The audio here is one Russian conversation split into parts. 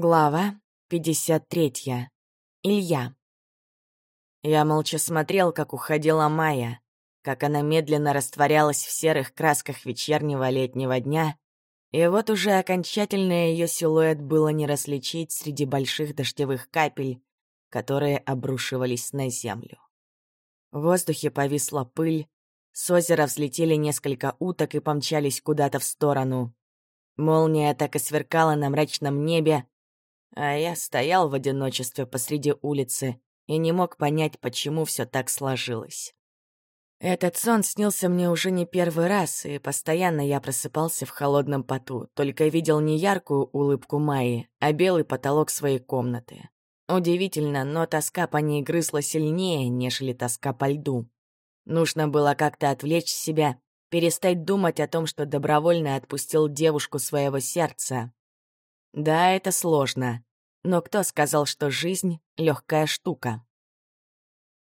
Глава 53. Илья. Я молча смотрел, как уходила Майя, как она медленно растворялась в серых красках вечернего летнего дня, и вот уже окончательно ее силуэт было не различить среди больших дождевых капель, которые обрушивались на землю. В воздухе повисла пыль, с озера взлетели несколько уток и помчались куда-то в сторону. Молния так и сверкала на мрачном небе, а я стоял в одиночестве посреди улицы и не мог понять, почему все так сложилось. Этот сон снился мне уже не первый раз, и постоянно я просыпался в холодном поту, только видел не яркую улыбку Майи, а белый потолок своей комнаты. Удивительно, но тоска по ней грызла сильнее, нежели тоска по льду. Нужно было как-то отвлечь себя, перестать думать о том, что добровольно отпустил девушку своего сердца, да, это сложно. Но кто сказал, что жизнь — легкая штука?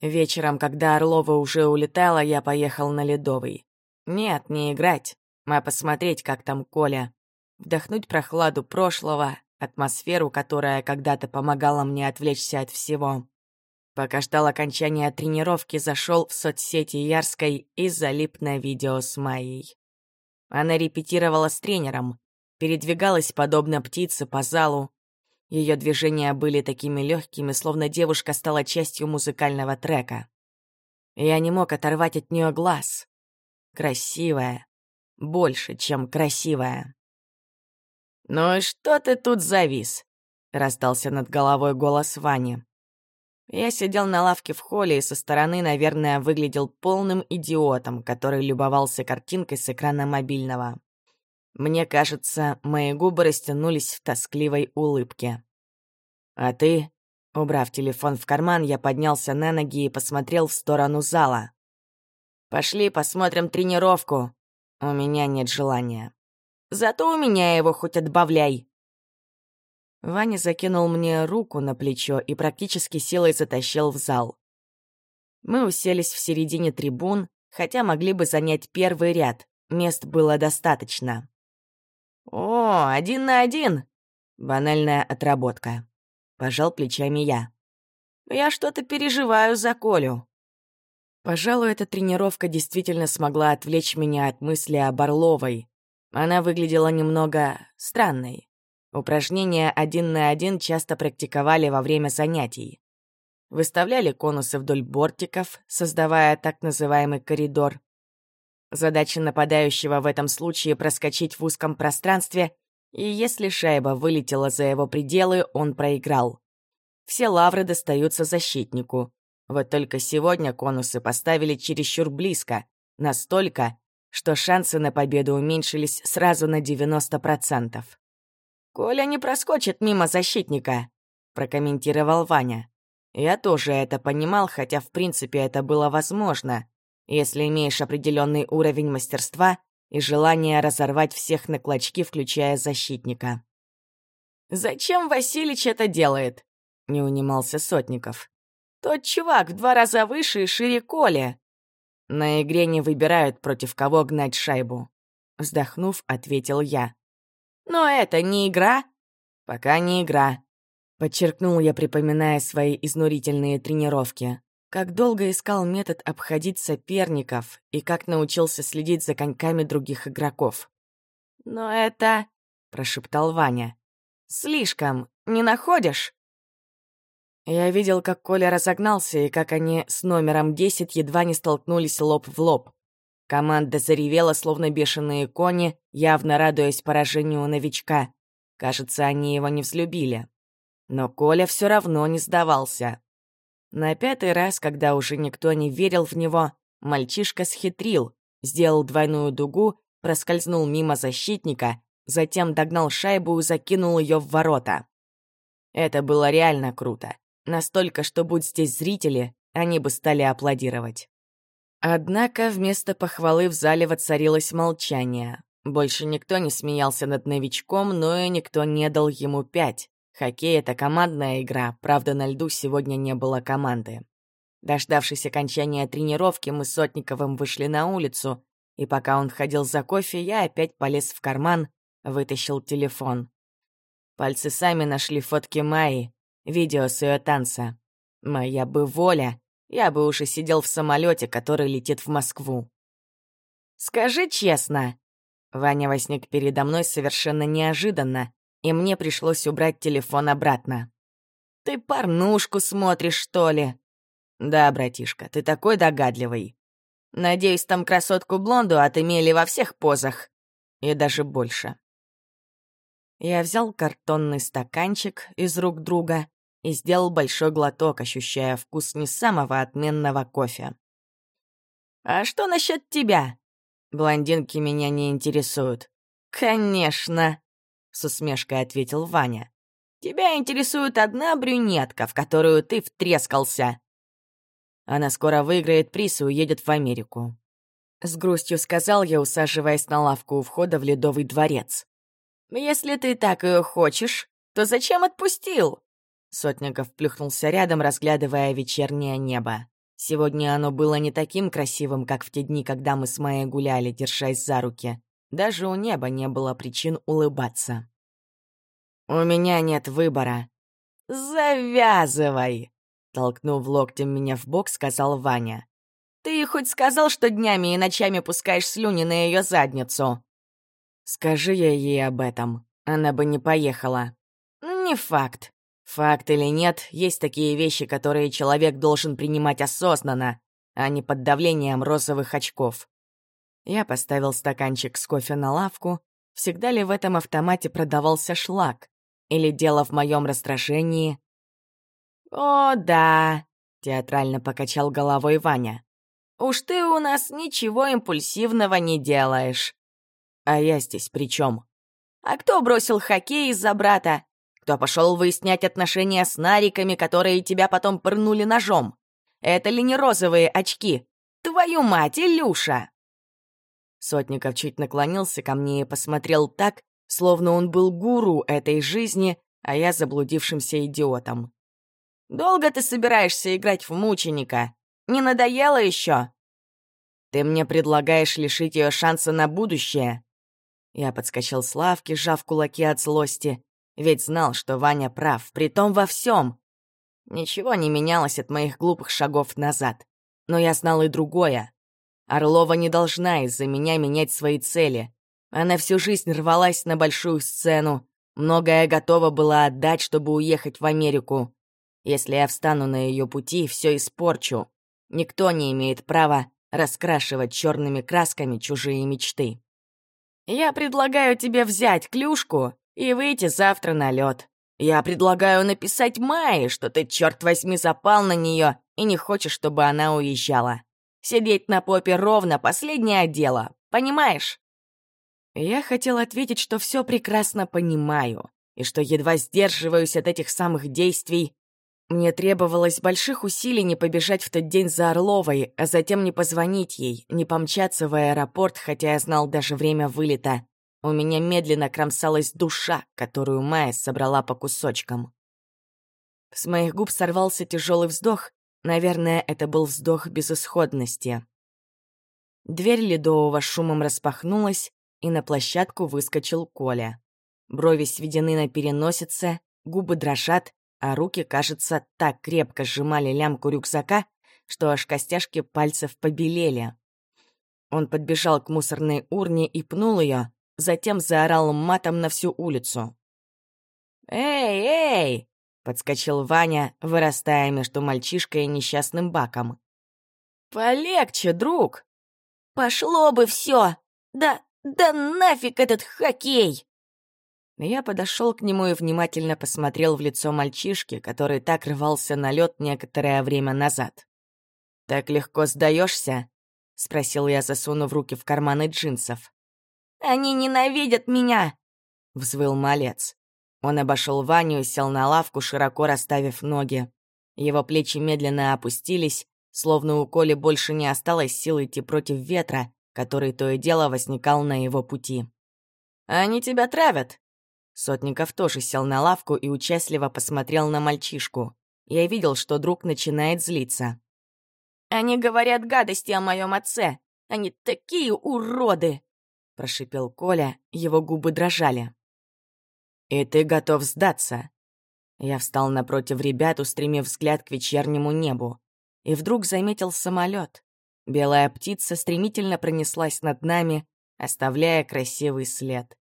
Вечером, когда Орлова уже улетала, я поехал на Ледовый. Нет, не играть, а посмотреть, как там Коля. Вдохнуть прохладу прошлого, атмосферу, которая когда-то помогала мне отвлечься от всего. Пока ждал окончания тренировки, зашел в соцсети Ярской и залип на видео с Майей. Она репетировала с тренером, передвигалась подобно птице по залу. Ее движения были такими легкими, словно девушка стала частью музыкального трека. Я не мог оторвать от нее глаз. Красивая. Больше, чем красивая. «Ну и что ты тут завис?» — раздался над головой голос Вани. Я сидел на лавке в холле и со стороны, наверное, выглядел полным идиотом, который любовался картинкой с экрана мобильного. Мне кажется, мои губы растянулись в тоскливой улыбке. «А ты?» Убрав телефон в карман, я поднялся на ноги и посмотрел в сторону зала. «Пошли посмотрим тренировку. У меня нет желания. Зато у меня его хоть отбавляй». Ваня закинул мне руку на плечо и практически силой затащил в зал. Мы уселись в середине трибун, хотя могли бы занять первый ряд, мест было достаточно. «О, один на один!» Банальная отработка. Пожал плечами я. «Я что-то переживаю за Колю». Пожалуй, эта тренировка действительно смогла отвлечь меня от мысли о Орловой. Она выглядела немного странной. Упражнения один на один часто практиковали во время занятий. Выставляли конусы вдоль бортиков, создавая так называемый коридор. Задача нападающего в этом случае проскочить в узком пространстве, и если шайба вылетела за его пределы, он проиграл. Все лавры достаются защитнику. Вот только сегодня конусы поставили чересчур близко, настолько, что шансы на победу уменьшились сразу на 90%. «Коля не проскочит мимо защитника», — прокомментировал Ваня. Я тоже это понимал, хотя в принципе это было возможно если имеешь определенный уровень мастерства и желание разорвать всех на клочки, включая защитника. «Зачем Василич это делает?» — не унимался Сотников. «Тот чувак в два раза выше и шире Коли». «На игре не выбирают, против кого гнать шайбу», — вздохнув, ответил я. «Но это не игра?» «Пока не игра», — подчеркнул я, припоминая свои изнурительные тренировки как долго искал метод обходить соперников и как научился следить за коньками других игроков. «Но это...» — прошептал Ваня. «Слишком, не находишь?» Я видел, как Коля разогнался и как они с номером 10 едва не столкнулись лоб в лоб. Команда заревела, словно бешеные кони, явно радуясь поражению новичка. Кажется, они его не взлюбили. Но Коля все равно не сдавался. На пятый раз, когда уже никто не верил в него, мальчишка схитрил, сделал двойную дугу, проскользнул мимо защитника, затем догнал шайбу и закинул ее в ворота. Это было реально круто. Настолько, что будь здесь зрители, они бы стали аплодировать. Однако вместо похвалы в зале воцарилось молчание. Больше никто не смеялся над новичком, но и никто не дал ему пять. Хоккей — это командная игра, правда, на льду сегодня не было команды. Дождавшись окончания тренировки, мы с Сотниковым вышли на улицу, и пока он ходил за кофе, я опять полез в карман, вытащил телефон. Пальцы сами нашли фотки Майи, видео с ее танца. Моя бы воля, я бы уже сидел в самолете, который летит в Москву. «Скажи честно!» Ваня возник передо мной совершенно неожиданно, и мне пришлось убрать телефон обратно. «Ты порнушку смотришь, что ли?» «Да, братишка, ты такой догадливый. Надеюсь, там красотку-блонду отымели во всех позах. И даже больше». Я взял картонный стаканчик из рук друга и сделал большой глоток, ощущая вкус не самого отменного кофе. «А что насчет тебя?» «Блондинки меня не интересуют». «Конечно», — с усмешкой ответил Ваня. «Тебя интересует одна брюнетка, в которую ты втрескался». Она скоро выиграет приз и уедет в Америку. С грустью сказал я, усаживаясь на лавку у входа в Ледовый дворец. «Если ты так ее хочешь, то зачем отпустил?» Сотников плюхнулся рядом, разглядывая вечернее небо. Сегодня оно было не таким красивым, как в те дни, когда мы с Майей гуляли, держась за руки. Даже у неба не было причин улыбаться. «У меня нет выбора». «Завязывай!» Толкнув локтем меня в бок, сказал Ваня. «Ты хоть сказал, что днями и ночами пускаешь слюни на ее задницу?» «Скажи я ей об этом, она бы не поехала». «Не факт. Факт или нет, есть такие вещи, которые человек должен принимать осознанно, а не под давлением розовых очков. Я поставил стаканчик с кофе на лавку. Всегда ли в этом автомате продавался шлак? Или дело в моем раздражении? «О, да», — театрально покачал головой Ваня. «Уж ты у нас ничего импульсивного не делаешь». «А я здесь при чем? «А кто бросил хоккей из-за брата? Кто пошел выяснять отношения с нариками, которые тебя потом пырнули ножом? Это ли не розовые очки? Твою мать, Илюша!» Сотников чуть наклонился ко мне и посмотрел так, словно он был гуру этой жизни, а я заблудившимся идиотом. «Долго ты собираешься играть в мученика? Не надоело еще?» «Ты мне предлагаешь лишить ее шанса на будущее?» Я подскочил с лавки, сжав кулаки от злости. Ведь знал, что Ваня прав, притом во всем. Ничего не менялось от моих глупых шагов назад. Но я знал и другое. Орлова не должна из-за меня менять свои цели. Она всю жизнь рвалась на большую сцену. Многое готова была отдать, чтобы уехать в Америку. Если я встану на ее пути, все испорчу. Никто не имеет права раскрашивать черными красками чужие мечты. Я предлагаю тебе взять клюшку и выйти завтра на лед. Я предлагаю написать Майе, что ты, черт возьми, запал на нее и не хочешь, чтобы она уезжала. Сидеть на попе ровно — последнее дело, понимаешь? Я хотел ответить, что все прекрасно понимаю, и что едва сдерживаюсь от этих самых действий. Мне требовалось больших усилий не побежать в тот день за Орловой, а затем не позвонить ей, не помчаться в аэропорт, хотя я знал даже время вылета. У меня медленно кромсалась душа, которую Майя собрала по кусочкам. С моих губ сорвался тяжелый вздох. Наверное, это был вздох безысходности. Дверь ледового шумом распахнулась, и на площадку выскочил Коля. Брови сведены на переносице, губы дрожат, а руки, кажется, так крепко сжимали лямку рюкзака, что аж костяшки пальцев побелели. Он подбежал к мусорной урне и пнул ее, затем заорал матом на всю улицу. «Эй, эй!» — подскочил Ваня, вырастая между мальчишкой и несчастным баком. «Полегче, друг!» «Пошло бы все! Да, да нафиг этот хоккей!» Я подошел к нему и внимательно посмотрел в лицо мальчишки, который так рвался на лед некоторое время назад. «Так легко сдаешься? спросил я, засунув руки в карманы джинсов. Они ненавидят меня!» — взвыл малец. Он обошел Ваню сел на лавку, широко расставив ноги. Его плечи медленно опустились, словно у Коли больше не осталось сил идти против ветра, который то и дело возникал на его пути. «Они тебя травят!» Сотников тоже сел на лавку и участливо посмотрел на мальчишку. Я видел, что друг начинает злиться. «Они говорят гадости о моем отце! Они такие уроды!» прошипел Коля, его губы дрожали. И ты готов сдаться?» Я встал напротив ребят, устремив взгляд к вечернему небу. И вдруг заметил самолет. Белая птица стремительно пронеслась над нами, оставляя красивый след.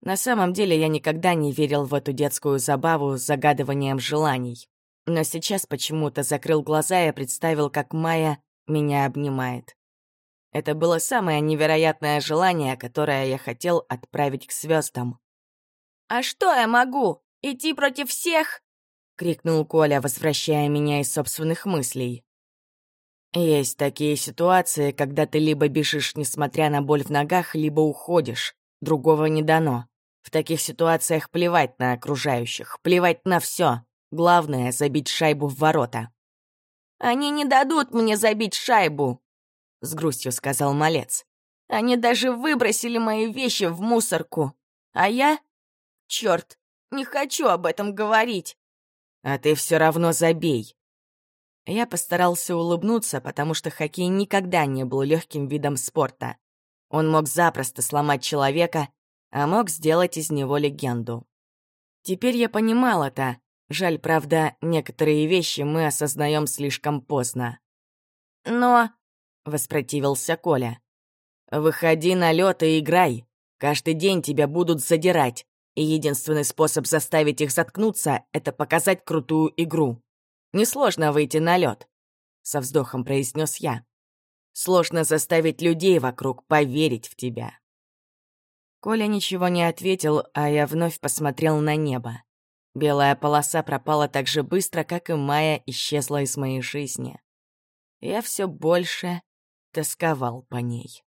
На самом деле я никогда не верил в эту детскую забаву с загадыванием желаний. Но сейчас почему-то закрыл глаза и представил, как Майя меня обнимает. Это было самое невероятное желание, которое я хотел отправить к звездам. «А что я могу? Идти против всех?» — крикнул Коля, возвращая меня из собственных мыслей. Есть такие ситуации, когда ты либо бежишь, несмотря на боль в ногах, либо уходишь. Другого не дано. В таких ситуациях плевать на окружающих, плевать на все. Главное — забить шайбу в ворота. «Они не дадут мне забить шайбу», — с грустью сказал малец. «Они даже выбросили мои вещи в мусорку. А я... Черт, не хочу об этом говорить». «А ты все равно забей», я постарался улыбнуться, потому что хоккей никогда не был легким видом спорта. Он мог запросто сломать человека, а мог сделать из него легенду. Теперь я понимал это. Жаль, правда, некоторые вещи мы осознаем слишком поздно. «Но...» — воспротивился Коля. «Выходи на лед и играй. Каждый день тебя будут задирать, и единственный способ заставить их заткнуться — это показать крутую игру. Несложно выйти на лед, со вздохом произнес я. Сложно заставить людей вокруг поверить в тебя. Коля ничего не ответил, а я вновь посмотрел на небо. Белая полоса пропала так же быстро, как и Майя исчезла из моей жизни. Я все больше тосковал по ней.